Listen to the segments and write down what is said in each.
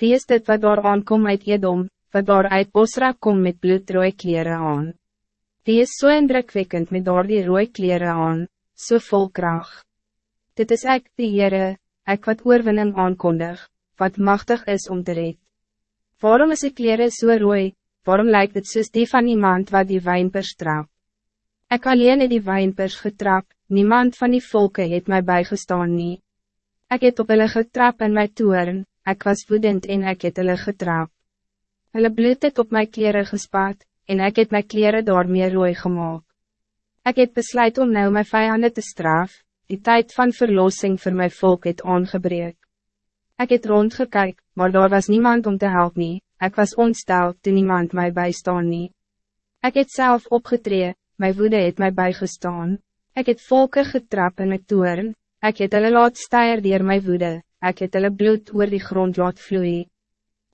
Wie is dit wat daar aankom uit Edom, wat daar uit Bosra kom met bloedrooie kleren aan? Wie is so indrukwekkend met daar die rooie kleren aan, so vol kracht? Dit is ek, die Heere, ek wat oorwinning aankondig, wat machtig is om te red. Waarom is die kleren so rooi, waarom lijkt het soos die van iemand wat die wijnpers trap? Ik alleen het die wijnpers getrap, niemand van die volken het mij bijgestaan nie. Ik het op hulle getrap in my toeren, ik was woedend en ik het hulle getrap. Hulle bloed het op my kleren gespaat, en ik het my kleren daarmee rooi gemaakt. Ik het besluit om nou my vijanden te straf, die tijd van verlossing voor mijn volk het aangebreek. Ik het rondgekyk, maar daar was niemand om te helpen. ik was ontsteld toen niemand mij bijstaan nie. Ik het zelf opgetreden, mijn woede het mij bijgestaan. Ik het volken getrap in mijn toeren, ik het hulle laat steier dier my woede, ik het hulle bloed oor die grond laat vloei.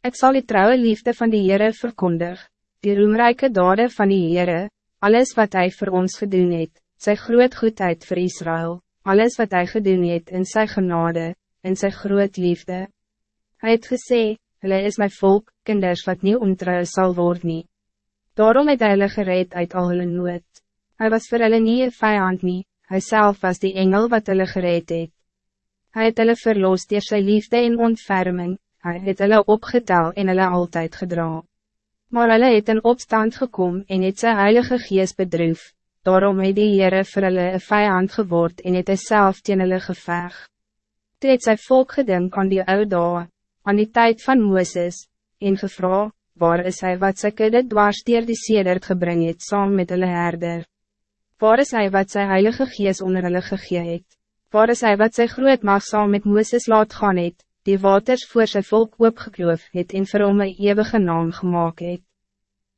Ik zal die trouwe liefde van die Heere verkondig, die roemrijke dade van die Heere, alles wat hij voor ons gedoen het, sy groot goedheid voor Israël, alles wat hij gedoen het in sy genade, in sy groot liefde. Hij het gesê, hulle is mijn volk, kinders wat niet ontrouw zal worden. Daarom het hy hulle gereed uit al hulle nood. Hy was vir hulle nie een vijand nie, hy self was die engel wat hulle gereed het. Hy het hulle verloos dier sy liefde en ontferming, hy het hulle opgetel en hulle altijd gedra. Maar hulle het in opstand gekom en het sy heilige gees bedroef, daarom het die Heere vir hulle een vijand geword en het hy self teen hulle geveg. Toe het sy volk gedink aan die oude dae, aan die tijd van Mooses, en gevra, waar is hij wat sy kudde dwars dier die sedert gebring het saam met hulle herder? Waar is hij wat sy heilige gees onder hulle gegee het? Waar is hij wat sy groot mag saam met Mooses laat gaan het, die waters voor sy volk oopgekloof het en vir hom een eeuwige naam gemaakt het?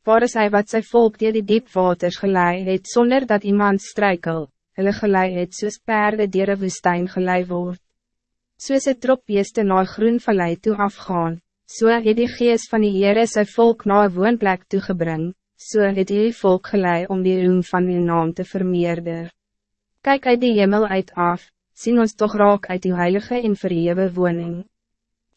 Waar is hij wat sy volk dier die diep waters gelei het zonder dat iemand strijkel, hulle gelei het soos perde dier een woestijn gelei word? Soos het tropbeeste na groen vallei toe afgaan, So het die gees van die Heere sy volk na een woonplek toegebring, so het die volk gelei om die roem van die naam te vermeerder. Kijk uit die hemel uit af, zien ons toch raak uit die heilige en verhewe woning.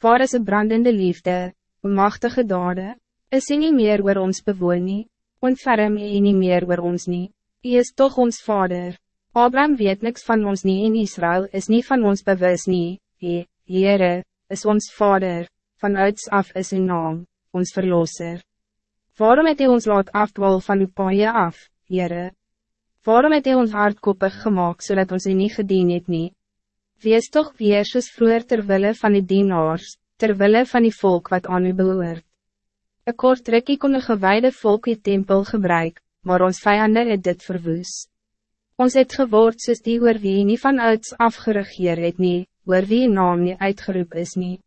Waar is een brandende liefde, een machtige dade, is hy nie meer oor ons bewoon nie, ontferm hy nie meer oor ons nie, hy is toch ons vader. Abraham weet niks van ons nie en Israël is niet van ons bewus nie, hy, Heere, is ons vader van uits af is uw naam, ons verlosser. Waarom het u ons laat afdwal van uw paaie af, Heere? Waarom het u ons hardkoppig gemaakt zodat ons u niet gedien het nie? Wees toch weer soos vroeger terwille van die dienaars, terwille van die volk wat aan u behoort. Een kort rikkie kon een gewijde volk die tempel gebruik, maar ons vijanden het dit verwoes. Ons het geword soos die oor wie nie van uits afgeregeer het nie, oor wie naam nie uitgeroep is nie.